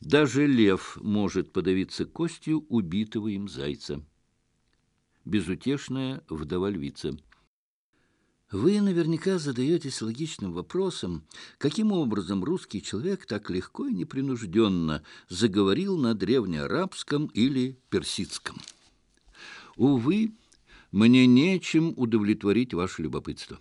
Даже лев может подавиться костью убитого им зайца. Безутешная вдова-львица. Вы наверняка задаетесь логичным вопросом, каким образом русский человек так легко и непринужденно заговорил на древнеарабском или персидском. Увы, мне нечем удовлетворить ваше любопытство.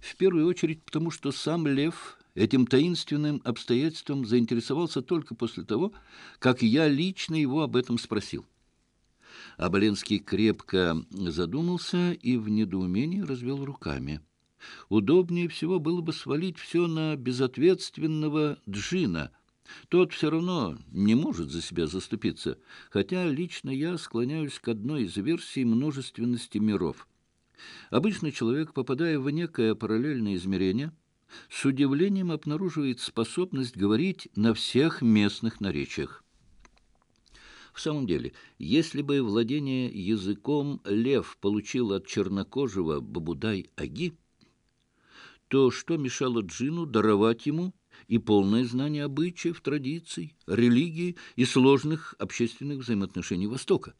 В первую очередь потому, что сам лев этим таинственным обстоятельством заинтересовался только после того, как я лично его об этом спросил. Аболенский крепко задумался и в недоумении развел руками. Удобнее всего было бы свалить все на безответственного Джина. Тот все равно не может за себя заступиться, хотя лично я склоняюсь к одной из версий множественности миров. Обычно человек, попадая в некое параллельное измерение, с удивлением обнаруживает способность говорить на всех местных наречиях. В самом деле, если бы владение языком лев получил от чернокожего Бабудай-Аги, то что мешало Джину даровать ему и полное знание обычаев, традиций, религии и сложных общественных взаимоотношений Востока?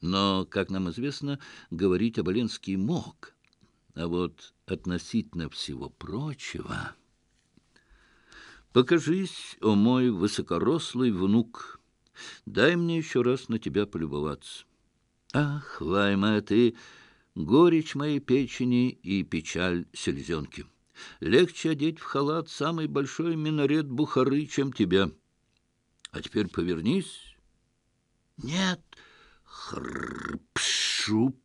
Но, как нам известно, говорить Оболенский мог – а вот относительно всего прочего... Покажись, о мой высокорослый внук, дай мне еще раз на тебя полюбоваться. Ах, Вайма, ты горечь моей печени и печаль селезенки. Легче одеть в халат самый большой минарет Бухары, чем тебя. А теперь повернись. Нет, хрпшуп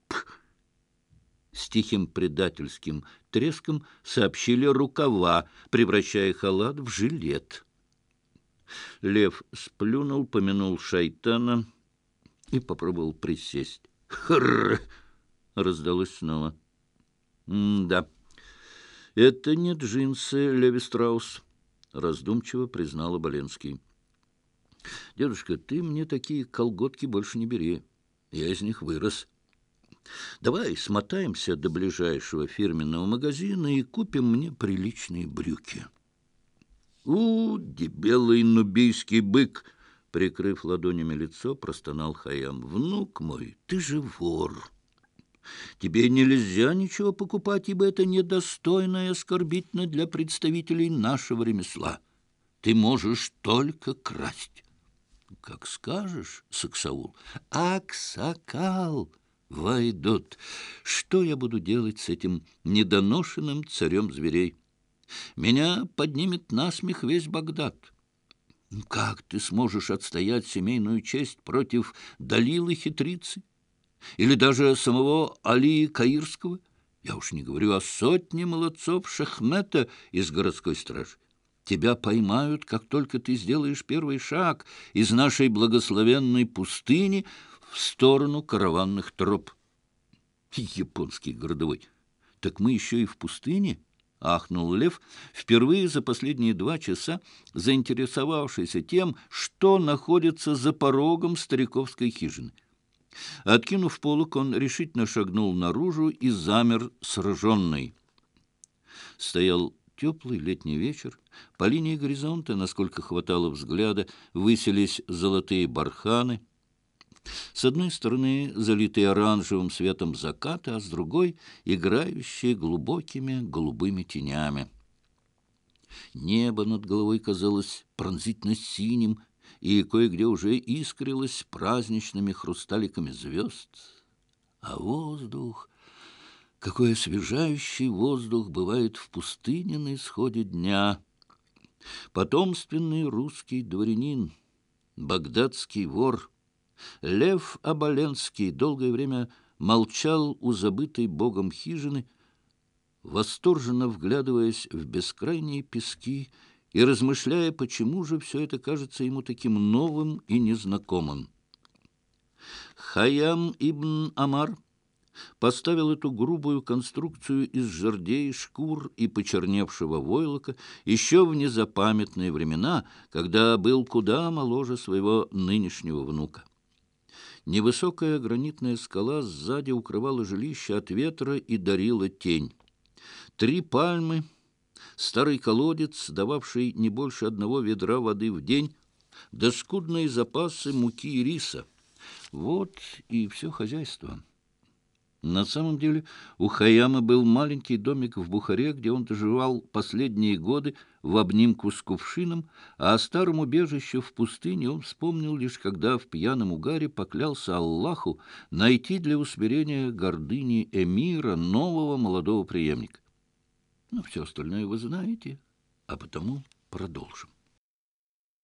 с тихим предательским треском сообщили рукава, превращая халат в жилет. Лев сплюнул, помянул шайтана и попробовал присесть. «Хрррр!» — раздалось снова. «Да, это не джинсы, Леви Страус», — раздумчиво признал Оболенский. «Дедушка, ты мне такие колготки больше не бери. Я из них вырос». Давай смотаемся до ближайшего фирменного магазина и купим мне приличные брюки. У, дебелый нубийский бык! Прикрыв ладонями лицо, простонал Хаям. Внук мой, ты же вор! Тебе нельзя ничего покупать, ибо это недостойно и оскорбительно для представителей нашего ремесла. Ты можешь только красть. Как скажешь, Саксаул. Аксакал! Войдут. Что я буду делать с этим недоношенным царем зверей? Меня поднимет насмех весь Багдад. Как ты сможешь отстоять семейную честь против Далилы хитрицы? Или даже самого Алии Каирского? Я уж не говорю о сотне молодцов Шахмета из городской стражи. Тебя поймают, как только ты сделаешь первый шаг из нашей благословенной пустыни — в сторону караванных троп. Японский городовой. Так мы еще и в пустыне? — ахнул Лев, впервые за последние два часа заинтересовавшийся тем, что находится за порогом стариковской хижины. Откинув полок, он решительно шагнул наружу и замер сраженный. Стоял теплый летний вечер. По линии горизонта, насколько хватало взгляда, высились золотые барханы — с одной стороны залитые оранжевым светом заката, а с другой — играющие глубокими голубыми тенями. Небо над головой казалось пронзительно синим, и кое-где уже искрилось праздничными хрусталиками звезд. А воздух... Какой освежающий воздух бывает в пустыне на исходе дня! Потомственный русский дворянин, багдадский вор — Лев Оболенский долгое время молчал у забытой богом хижины, восторженно вглядываясь в бескрайние пески и размышляя, почему же все это кажется ему таким новым и незнакомым. Хаям ибн Амар поставил эту грубую конструкцию из жердей, шкур и почерневшего войлока еще в незапамятные времена, когда был куда моложе своего нынешнего внука. Невысокая гранитная скала сзади укрывала жилище от ветра и дарила тень. Три пальмы, старый колодец, дававший не больше одного ведра воды в день, да скудные запасы муки и риса. Вот и все хозяйство. На самом деле у Хаяма был маленький домик в Бухаре, где он доживал последние годы в обнимку с кувшином, а о старом убежище в пустыне он вспомнил лишь, когда в пьяном угаре поклялся Аллаху найти для усмирения гордыни эмира нового молодого преемника. Ну, все остальное вы знаете, а потому продолжим.